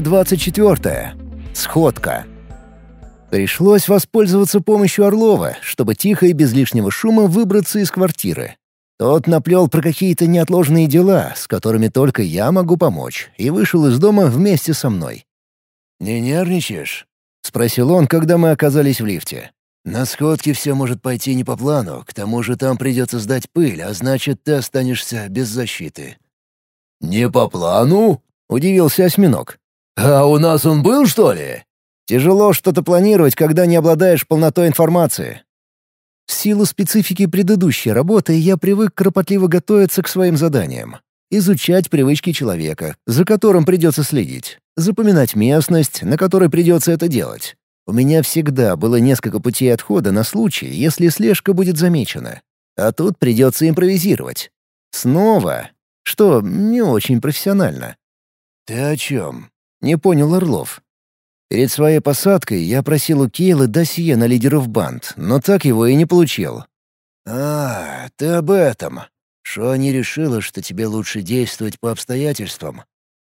Глава 24. Сходка. Пришлось воспользоваться помощью Орлова, чтобы тихо и без лишнего шума выбраться из квартиры. Тот наплел про какие-то неотложные дела, с которыми только я могу помочь, и вышел из дома вместе со мной. «Не нервничаешь?» — спросил он, когда мы оказались в лифте. «На сходке все может пойти не по плану, к тому же там придется сдать пыль, а значит, ты останешься без защиты». «Не по плану?» — удивился осьминог. «А у нас он был, что ли?» «Тяжело что-то планировать, когда не обладаешь полнотой информации». В силу специфики предыдущей работы я привык кропотливо готовиться к своим заданиям. Изучать привычки человека, за которым придется следить. Запоминать местность, на которой придется это делать. У меня всегда было несколько путей отхода на случай, если слежка будет замечена. А тут придется импровизировать. Снова. Что не очень профессионально. «Ты о чем?» — не понял Орлов. Перед своей посадкой я просил у Кейлы досье на лидеров банд, но так его и не получил. «А, ты об этом. Что они решила, что тебе лучше действовать по обстоятельствам.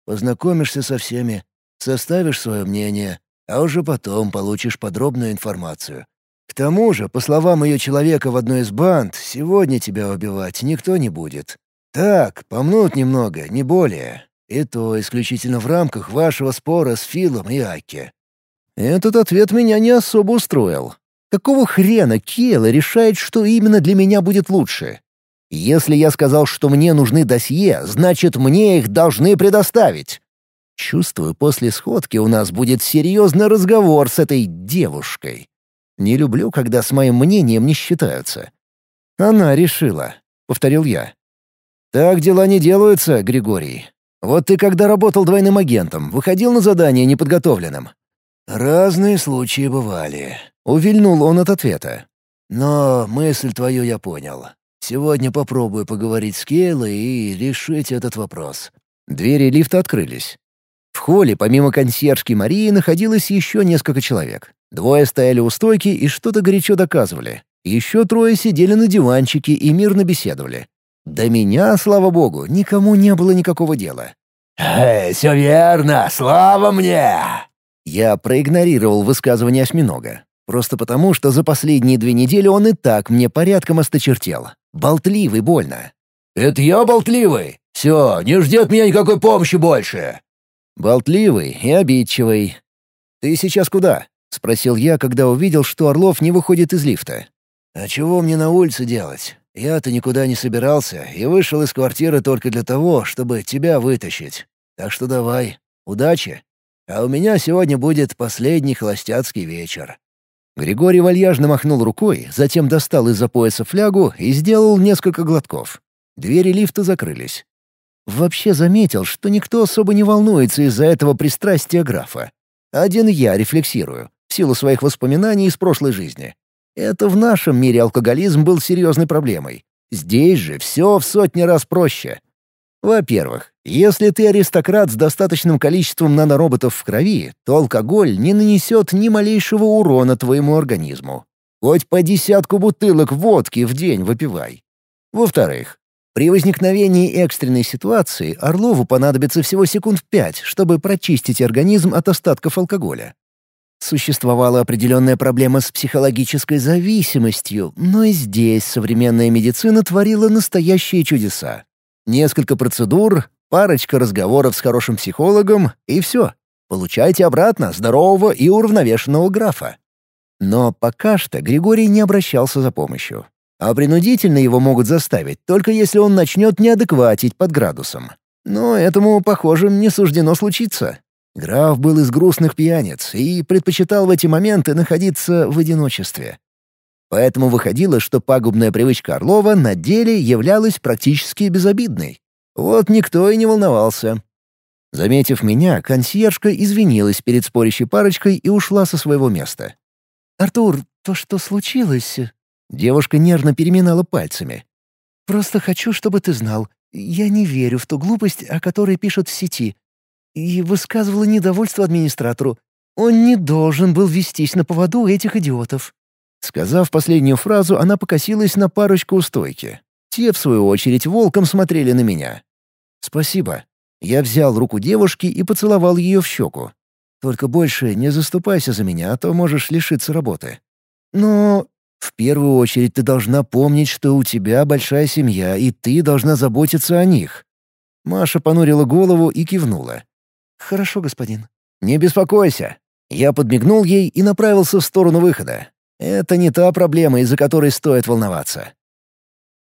Познакомишься со всеми, составишь свое мнение, а уже потом получишь подробную информацию. К тому же, по словам ее человека в одной из банд, сегодня тебя убивать никто не будет. Так, помнут немного, не более. И то исключительно в рамках вашего спора с Филом и Аки. Этот ответ меня не особо устроил. Какого хрена Кейла решает, что именно для меня будет лучше? Если я сказал, что мне нужны досье, значит, мне их должны предоставить. Чувствую, после сходки у нас будет серьезный разговор с этой девушкой. Не люблю, когда с моим мнением не считаются. Она решила, — повторил я. Так дела не делаются, Григорий. Вот ты когда работал двойным агентом, выходил на задание неподготовленным. «Разные случаи бывали», — увильнул он от ответа. «Но мысль твою я понял. Сегодня попробую поговорить с Кейлой и решить этот вопрос». Двери лифта открылись. В холле помимо консьержки Марии находилось еще несколько человек. Двое стояли у стойки и что-то горячо доказывали. Еще трое сидели на диванчике и мирно беседовали. До меня, слава богу, никому не было никакого дела. «Эй, все верно, слава мне!» Я проигнорировал высказывание осьминога. Просто потому, что за последние две недели он и так мне порядком осточертел. Болтливый больно. «Это я болтливый? Все, не ждет меня никакой помощи больше!» Болтливый и обидчивый. «Ты сейчас куда?» — спросил я, когда увидел, что Орлов не выходит из лифта. «А чего мне на улице делать? Я-то никуда не собирался и вышел из квартиры только для того, чтобы тебя вытащить. Так что давай, удачи. А у меня сегодня будет последний холостяцкий вечер». Григорий вальяжно махнул рукой, затем достал из-за пояса флягу и сделал несколько глотков. Двери лифта закрылись. Вообще заметил, что никто особо не волнуется из-за этого пристрастия графа. Один я рефлексирую, в силу своих воспоминаний из прошлой жизни. Это в нашем мире алкоголизм был серьезной проблемой. Здесь же все в сотни раз проще. Во-первых, если ты аристократ с достаточным количеством нанороботов в крови, то алкоголь не нанесет ни малейшего урона твоему организму. Хоть по десятку бутылок водки в день выпивай. Во-вторых, при возникновении экстренной ситуации Орлову понадобится всего секунд пять, чтобы прочистить организм от остатков алкоголя. Существовала определенная проблема с психологической зависимостью, но и здесь современная медицина творила настоящие чудеса. Несколько процедур, парочка разговоров с хорошим психологом — и все. Получайте обратно здорового и уравновешенного графа. Но пока что Григорий не обращался за помощью. А принудительно его могут заставить, только если он начнет неадекватить под градусом. Но этому, похоже, не суждено случиться. Граф был из грустных пьяниц и предпочитал в эти моменты находиться в одиночестве. Поэтому выходило, что пагубная привычка Орлова на деле являлась практически безобидной. Вот никто и не волновался. Заметив меня, консьержка извинилась перед спорящей парочкой и ушла со своего места. «Артур, то, что случилось...» Девушка нервно переминала пальцами. «Просто хочу, чтобы ты знал. Я не верю в ту глупость, о которой пишут в сети. И высказывала недовольство администратору. Он не должен был вестись на поводу этих идиотов». Сказав последнюю фразу, она покосилась на парочку у стойки. Те, в свою очередь, волком смотрели на меня. «Спасибо». Я взял руку девушки и поцеловал ее в щеку. «Только больше не заступайся за меня, а то можешь лишиться работы». «Но...» «В первую очередь ты должна помнить, что у тебя большая семья, и ты должна заботиться о них». Маша понурила голову и кивнула. «Хорошо, господин». «Не беспокойся». Я подмигнул ей и направился в сторону выхода. Это не та проблема, из-за которой стоит волноваться.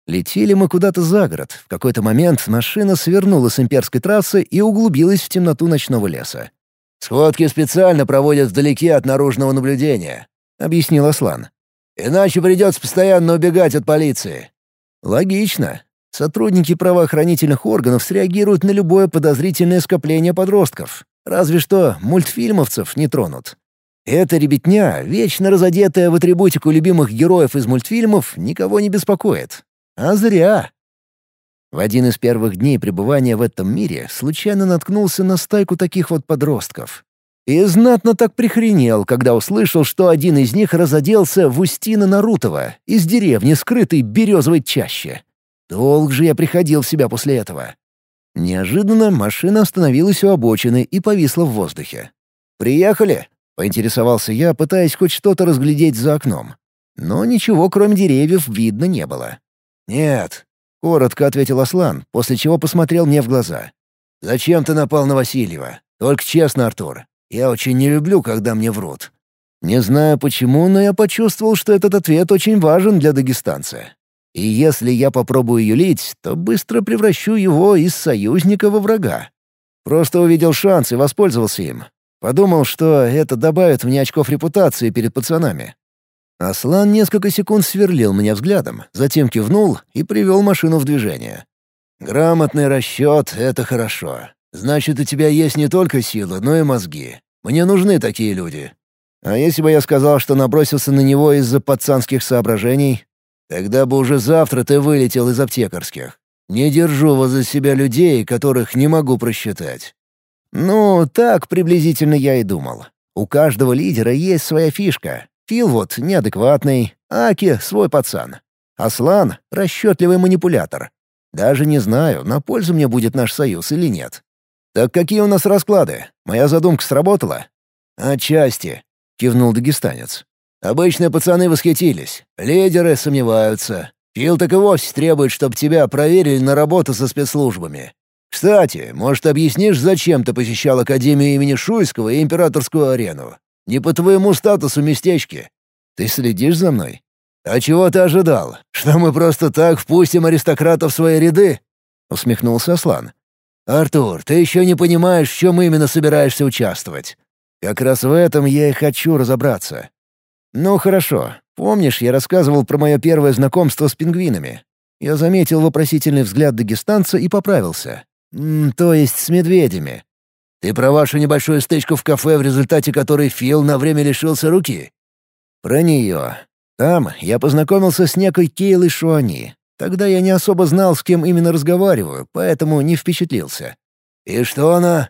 Летели мы куда-то за город. В какой-то момент машина свернула с имперской трассы и углубилась в темноту ночного леса. «Сходки специально проводят вдалеке от наружного наблюдения», — объяснил Аслан. «Иначе придется постоянно убегать от полиции». «Логично. Сотрудники правоохранительных органов среагируют на любое подозрительное скопление подростков. Разве что мультфильмовцев не тронут. Эта ребятня, вечно разодетая в атрибутику любимых героев из мультфильмов, никого не беспокоит. А зря. В один из первых дней пребывания в этом мире случайно наткнулся на стайку таких вот подростков. И знатно так прихренел, когда услышал, что один из них разоделся в Устина Нарутова из деревни, скрытой березовой чаще. Долг же я приходил в себя после этого. Неожиданно машина остановилась у обочины и повисла в воздухе. «Приехали?» — поинтересовался я, пытаясь хоть что-то разглядеть за окном. Но ничего, кроме деревьев, видно не было. «Нет», — коротко ответил Аслан, после чего посмотрел мне в глаза. «Зачем ты напал на Васильева? Только честно, Артур. Я очень не люблю, когда мне врут». Не знаю почему, но я почувствовал, что этот ответ очень важен для дагестанца. И если я попробую юлить, то быстро превращу его из союзника во врага. Просто увидел шанс и воспользовался им. Подумал, что это добавит мне очков репутации перед пацанами. Аслан несколько секунд сверлил меня взглядом, затем кивнул и привел машину в движение. «Грамотный расчет — это хорошо. Значит, у тебя есть не только сила, но и мозги. Мне нужны такие люди». «А если бы я сказал, что набросился на него из-за пацанских соображений?» «Тогда бы уже завтра ты вылетел из аптекарских. Не держу возле себя людей, которых не могу просчитать». «Ну, так приблизительно я и думал. У каждого лидера есть своя фишка, Фил вот неадекватный, Аки — свой пацан. Аслан — расчетливый манипулятор. Даже не знаю, на пользу мне будет наш союз или нет. Так какие у нас расклады? Моя задумка сработала? Отчасти, — кивнул дагестанец. Обычные пацаны восхитились, лидеры сомневаются. Фил так и вовсе требует, чтобы тебя проверили на работу со спецслужбами. Кстати, может, объяснишь, зачем ты посещал Академию имени Шуйского и Императорскую арену? Не по твоему статусу местечки. Ты следишь за мной? А чего ты ожидал? Что мы просто так впустим аристократов в свои ряды?» — усмехнулся Аслан. «Артур, ты еще не понимаешь, в чем именно собираешься участвовать. Как раз в этом я и хочу разобраться. Ну хорошо. Помнишь, я рассказывал про мое первое знакомство с пингвинами? Я заметил вопросительный взгляд дагестанца и поправился. М -м, то есть с медведями. Ты про вашу небольшую стычку в кафе, в результате которой Фил на время лишился руки?» «Про нее. Там я познакомился с некой Кейлой Шуани. Тогда я не особо знал, с кем именно разговариваю, поэтому не впечатлился». «И что она?»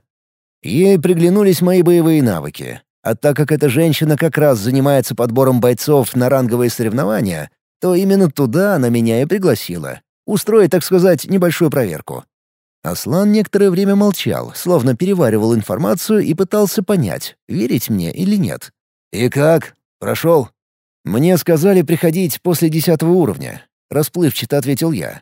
Ей приглянулись мои боевые навыки. А так как эта женщина как раз занимается подбором бойцов на ранговые соревнования, то именно туда она меня и пригласила. Устроить, так сказать, небольшую проверку. Аслан некоторое время молчал, словно переваривал информацию и пытался понять, верить мне или нет. «И как? Прошел?» «Мне сказали приходить после десятого уровня», — расплывчато ответил я.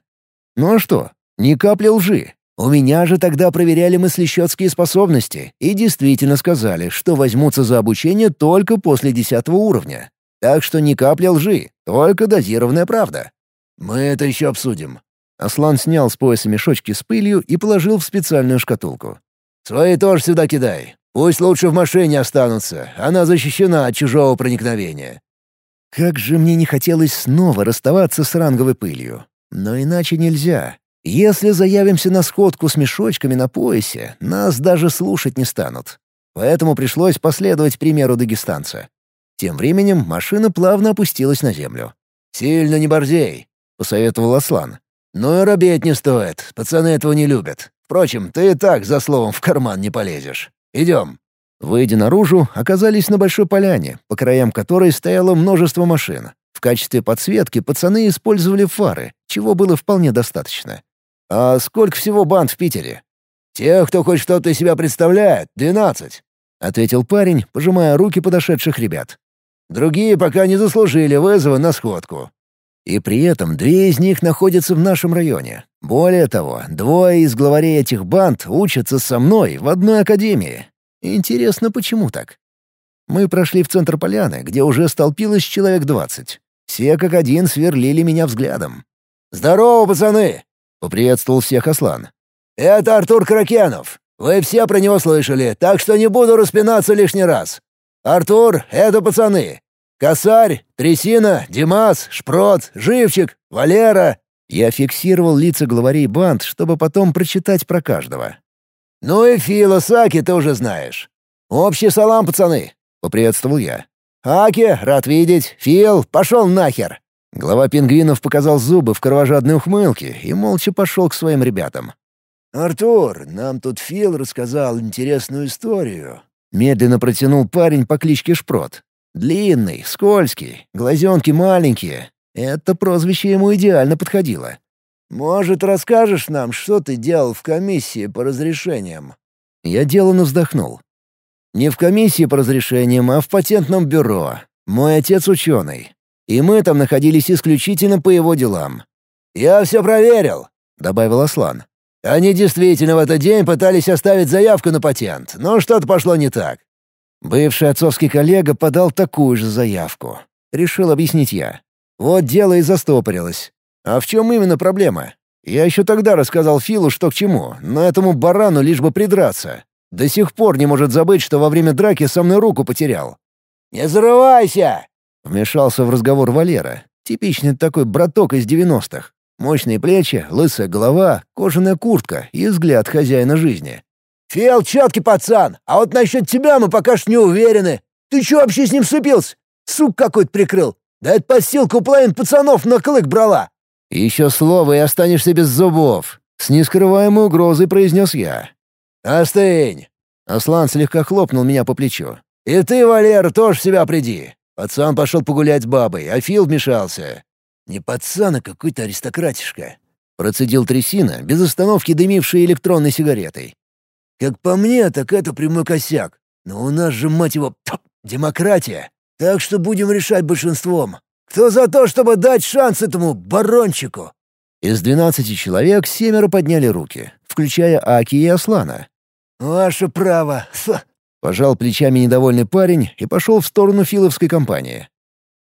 «Ну а что? Ни капли лжи. У меня же тогда проверяли мыслещетские способности и действительно сказали, что возьмутся за обучение только после десятого уровня. Так что ни капли лжи, только дозированная правда». «Мы это еще обсудим», Аслан снял с пояса мешочки с пылью и положил в специальную шкатулку. «Свои тоже сюда кидай. Пусть лучше в машине останутся. Она защищена от чужого проникновения». Как же мне не хотелось снова расставаться с ранговой пылью. Но иначе нельзя. Если заявимся на сходку с мешочками на поясе, нас даже слушать не станут. Поэтому пришлось последовать примеру дагестанца. Тем временем машина плавно опустилась на землю. «Сильно не борзей», — посоветовал Аслан. «Ну и робеть не стоит, пацаны этого не любят. Впрочем, ты и так за словом в карман не полезешь. Идем». Выйдя наружу, оказались на большой поляне, по краям которой стояло множество машин. В качестве подсветки пацаны использовали фары, чего было вполне достаточно. «А сколько всего банд в Питере?» Тех, кто хоть что-то из себя представляет, двенадцать», — ответил парень, пожимая руки подошедших ребят. «Другие пока не заслужили вызова на сходку». И при этом две из них находятся в нашем районе. Более того, двое из главарей этих банд учатся со мной в одной академии. Интересно, почему так? Мы прошли в центр поляны, где уже столпилось человек двадцать. Все как один сверлили меня взглядом. «Здорово, пацаны!» — поприветствовал всех Аслан. «Это Артур Кракенов. Вы все про него слышали, так что не буду распинаться лишний раз. Артур — это пацаны. Косарь, Трясина, Димас, Шпрот, Живчик, Валера». Я фиксировал лица главарей банд, чтобы потом прочитать про каждого. «Ну и Фила Саки ты уже знаешь. Общий салам, пацаны!» — поприветствовал я. «Аки, рад видеть. Фил, пошел нахер!» Глава пингвинов показал зубы в кровожадной ухмылке и молча пошел к своим ребятам. «Артур, нам тут Фил рассказал интересную историю». Медленно протянул парень по кличке Шпрот. Длинный, скользкий, глазенки маленькие. Это прозвище ему идеально подходило. «Может, расскажешь нам, что ты делал в комиссии по разрешениям?» Я деланно вздохнул. Не в комиссии по разрешениям, а в патентном бюро. Мой отец ученый. И мы там находились исключительно по его делам. «Я все проверил», — добавил Аслан. «Они действительно в этот день пытались оставить заявку на патент, но что-то пошло не так». Бывший отцовский коллега подал такую же заявку. Решил объяснить я. Вот дело и застопорилось. А в чем именно проблема? Я еще тогда рассказал Филу, что к чему, но этому барану лишь бы придраться. До сих пор не может забыть, что во время драки со мной руку потерял. «Не зарывайся!» — вмешался в разговор Валера. Типичный такой браток из девяностых. Мощные плечи, лысая голова, кожаная куртка и взгляд хозяина жизни. «Фел четкий пацан, а вот насчет тебя мы пока что не уверены. Ты че вообще с ним сцепился? Сук какой-то прикрыл. Да это подстилка у половин пацанов на клык брала». «Еще слово, и останешься без зубов», — с нескрываемой угрозой произнес я. «Остынь!» Аслан слегка хлопнул меня по плечу. «И ты, Валер, тоже себя приди. Пацан пошел погулять с бабой, а Фил вмешался». «Не пацан, а какой-то аристократишка», — процедил трясина, без остановки дымивший электронной сигаретой. «Как по мне, так это прямой косяк. Но у нас же, мать его, демократия. Так что будем решать большинством. Кто за то, чтобы дать шанс этому барончику?» Из двенадцати человек семеро подняли руки, включая Аки и Аслана. «Ваше право!» — пожал плечами недовольный парень и пошел в сторону филовской компании.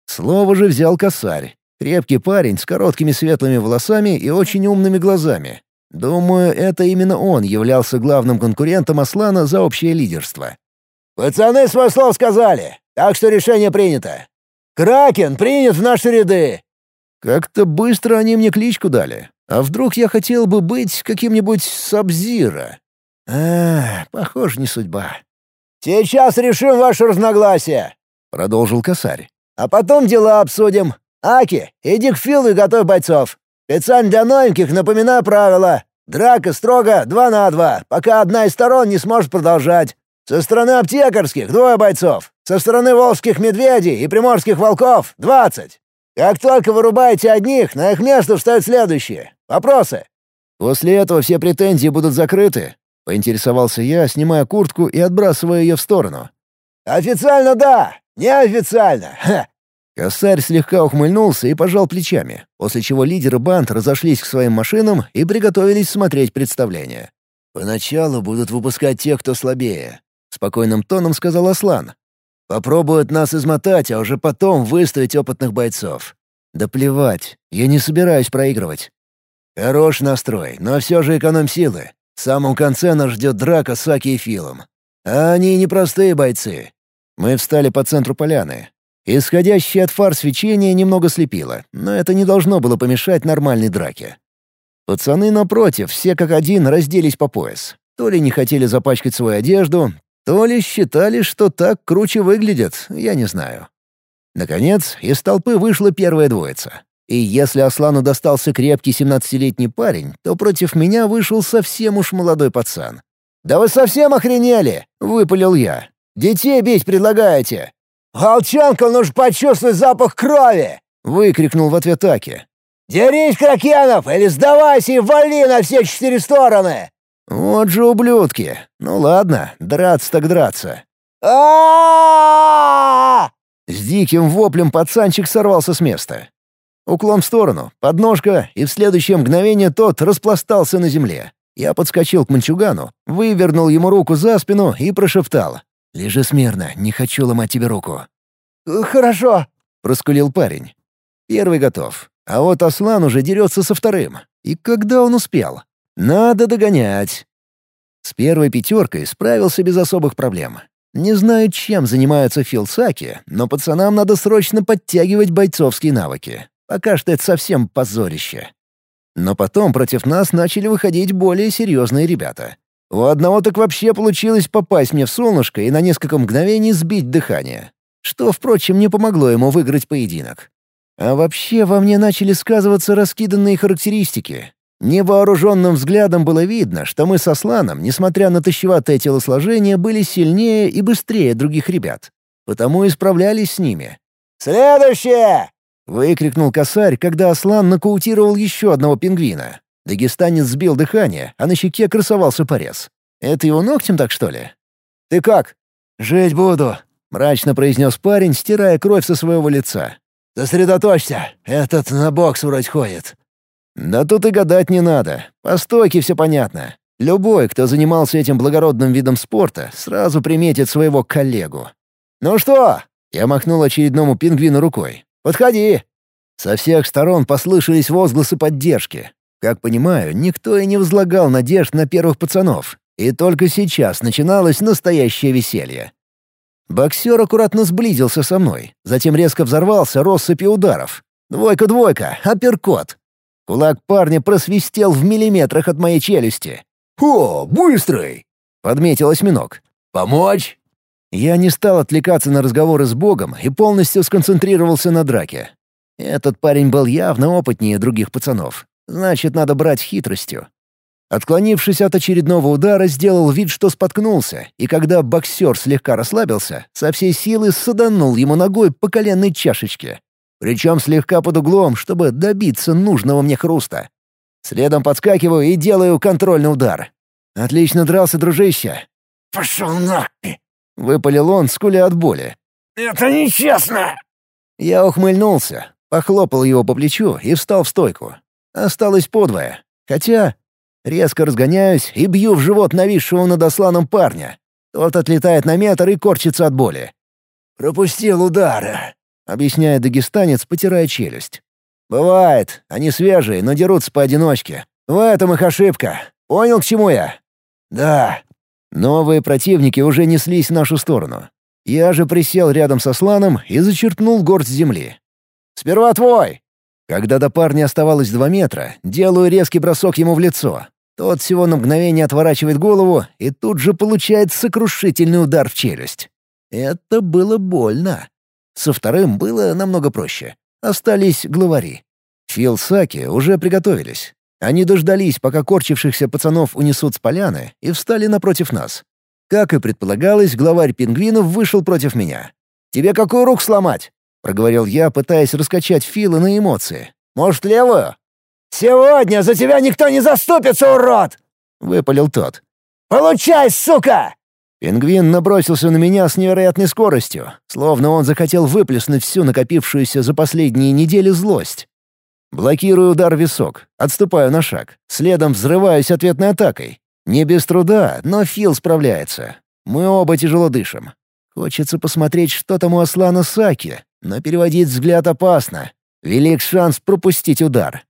Слово же взял косарь. Крепкий парень с короткими светлыми волосами и очень умными глазами. Думаю, это именно он являлся главным конкурентом Аслана за общее лидерство. «Пацаны свой слов сказали, так что решение принято. Кракен принят в наши ряды!» Как-то быстро они мне кличку дали. А вдруг я хотел бы быть каким-нибудь Сабзира? А, похоже, не судьба. «Сейчас решим ваше разногласие», — продолжил косарь. «А потом дела обсудим. Аки, иди к Филу и готовь бойцов. Специально для новеньких напоминаю правила. Драка строго два на два, пока одна из сторон не сможет продолжать. Со стороны аптекарских — двое бойцов. Со стороны волжских медведей и приморских волков — двадцать. Как только вырубаете одних, на их место встают следующие. Вопросы?» «После этого все претензии будут закрыты?» — поинтересовался я, снимая куртку и отбрасывая ее в сторону. «Официально да, неофициально. Ха!» Косарь слегка ухмыльнулся и пожал плечами, после чего лидеры банд разошлись к своим машинам и приготовились смотреть представление. «Поначалу будут выпускать тех, кто слабее», — спокойным тоном сказал Аслан. «Попробуют нас измотать, а уже потом выставить опытных бойцов». «Да плевать, я не собираюсь проигрывать». «Хорош настрой, но все же эконом силы. В самом конце нас ждет драка с Аки и Филом. А они непростые бойцы. Мы встали по центру поляны. Исходящее от фар свечение немного слепило, но это не должно было помешать нормальной драке. Пацаны, напротив, все как один разделись по пояс. То ли не хотели запачкать свою одежду, то ли считали, что так круче выглядят, я не знаю. Наконец, из толпы вышла первая двоица. И если Аслану достался крепкий семнадцатилетний парень, то против меня вышел совсем уж молодой пацан. «Да вы совсем охренели!» — выпалил я. «Детей бить предлагаете?» «Волчонку нужно почувствовать запах крови!» — выкрикнул в ответ Аки. «Дерись, Кракенов, или сдавайся и вали на все четыре стороны!» Вот же ублюдки. Ну ладно, драться так драться. а С диким воплем пацанчик сорвался с места. Уклон в сторону, подножка, и в следующее мгновение тот распластался на земле. Я подскочил к мальчугану, вывернул ему руку за спину и прошептал. «Лежи смирно, не хочу ломать тебе руку». «Хорошо», — проскулил парень. Первый готов. А вот Аслан уже дерется со вторым. И когда он успел? Надо догонять. С первой пятеркой справился без особых проблем. Не знаю, чем занимаются филсаки, но пацанам надо срочно подтягивать бойцовские навыки. Пока что это совсем позорище. Но потом против нас начали выходить более серьезные ребята. У одного так вообще получилось попасть мне в солнышко и на несколько мгновений сбить дыхание. Что, впрочем, не помогло ему выиграть поединок. А вообще во мне начали сказываться раскиданные характеристики. Невооруженным взглядом было видно, что мы со Сланом, несмотря на тощеватое телосложение, были сильнее и быстрее других ребят. Потому и справлялись с ними. «Следующее!» — выкрикнул косарь, когда Аслан нокаутировал еще одного пингвина. Дагестанец сбил дыхание, а на щеке красовался порез. Это его ногтем так, что ли? «Ты как?» «Жить буду», — мрачно произнес парень, стирая кровь со своего лица. «Сосредоточься, этот на бокс вроде ходит». «Да тут и гадать не надо. По стойке все понятно. Любой, кто занимался этим благородным видом спорта, сразу приметит своего коллегу. «Ну что?» — я махнул очередному пингвину рукой. «Подходи!» Со всех сторон послышались возгласы поддержки. Как понимаю, никто и не возлагал надежд на первых пацанов. И только сейчас начиналось настоящее веселье. Боксер аккуратно сблизился со мной, затем резко взорвался россыпью ударов. «Двойка-двойка! Апперкот!» Кулак парня просвистел в миллиметрах от моей челюсти. «О, быстрый!» — подметил осьминог. «Помочь?» Я не стал отвлекаться на разговоры с Богом и полностью сконцентрировался на драке. Этот парень был явно опытнее других пацанов. Значит, надо брать хитростью. Отклонившись от очередного удара, сделал вид, что споткнулся, и когда боксер слегка расслабился, со всей силы саданул ему ногой по коленной чашечке. Причем слегка под углом, чтобы добиться нужного мне хруста. Следом подскакиваю и делаю контрольный удар. «Отлично дрался, дружище!» «Пошел нахуй!» — выпалил он, скуля от боли. «Это нечестно!» Я ухмыльнулся, похлопал его по плечу и встал в стойку. Осталось подвое. Хотя резко разгоняюсь и бью в живот нависшего над осланом парня. Тот отлетает на метр и корчится от боли. «Пропустил удары», — объясняет дагестанец, потирая челюсть. «Бывает. Они свежие, но дерутся поодиночке. В этом их ошибка. Понял, к чему я?» «Да». Новые противники уже неслись в нашу сторону. Я же присел рядом со Сланом и зачерпнул горсть земли. «Сперва твой!» Когда до парня оставалось два метра, делаю резкий бросок ему в лицо. Тот всего на мгновение отворачивает голову и тут же получает сокрушительный удар в челюсть. Это было больно. Со вторым было намного проще. Остались главари. Фил Саки уже приготовились. Они дождались, пока корчившихся пацанов унесут с поляны, и встали напротив нас. Как и предполагалось, главарь пингвинов вышел против меня. «Тебе какую руку сломать?» — проговорил я, пытаясь раскачать Фила на эмоции. «Может, левую?» «Сегодня за тебя никто не заступится, урод!» — выпалил тот. «Получай, сука!» Пингвин набросился на меня с невероятной скоростью, словно он захотел выплеснуть всю накопившуюся за последние недели злость. Блокирую удар висок, отступаю на шаг, следом взрываюсь ответной атакой. Не без труда, но Фил справляется. Мы оба тяжело дышим. Хочется посмотреть, что там у Аслана Саки, но переводить взгляд опасно. Велик шанс пропустить удар.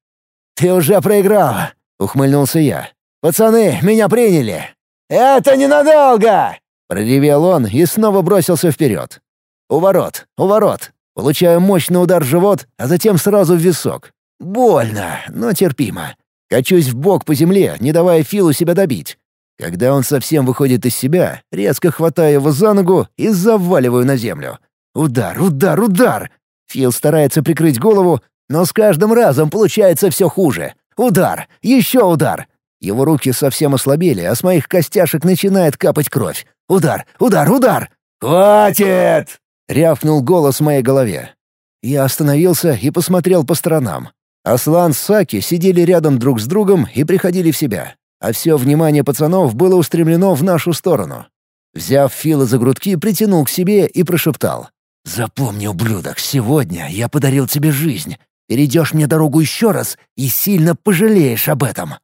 «Ты уже проиграл!» — ухмыльнулся я. «Пацаны, меня приняли!» «Это ненадолго!» — проревел он и снова бросился вперед. Уворот, уворот. Получаю мощный удар в живот, а затем сразу в висок. Больно, но терпимо. Качусь в бок по земле, не давая Филу себя добить. Когда он совсем выходит из себя, резко хватаю его за ногу и заваливаю на землю. Удар, удар, удар! Фил старается прикрыть голову, но с каждым разом получается все хуже. Удар, еще удар. Его руки совсем ослабели, а с моих костяшек начинает капать кровь. Удар, удар, удар! «Хватит!» — рявкнул голос в моей голове. Я остановился и посмотрел по сторонам. Аслан с Саки сидели рядом друг с другом и приходили в себя. а все внимание пацанов было устремлено в нашу сторону. Взяв Фила за грудки, притянул к себе и прошептал. «Запомни, ублюдок, сегодня я подарил тебе жизнь. Перейдешь мне дорогу еще раз и сильно пожалеешь об этом».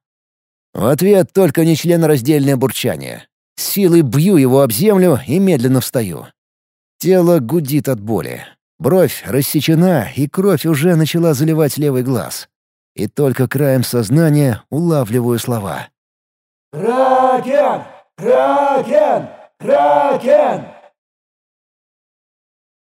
В ответ только нечленораздельное бурчание. Силой бью его об землю и медленно встаю. Тело гудит от боли. Бровь рассечена, и кровь уже начала заливать левый глаз. И только краем сознания улавливаю слова. «Кракен! Кракен! Кракен!»